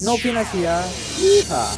Novinasia. Yeehaw.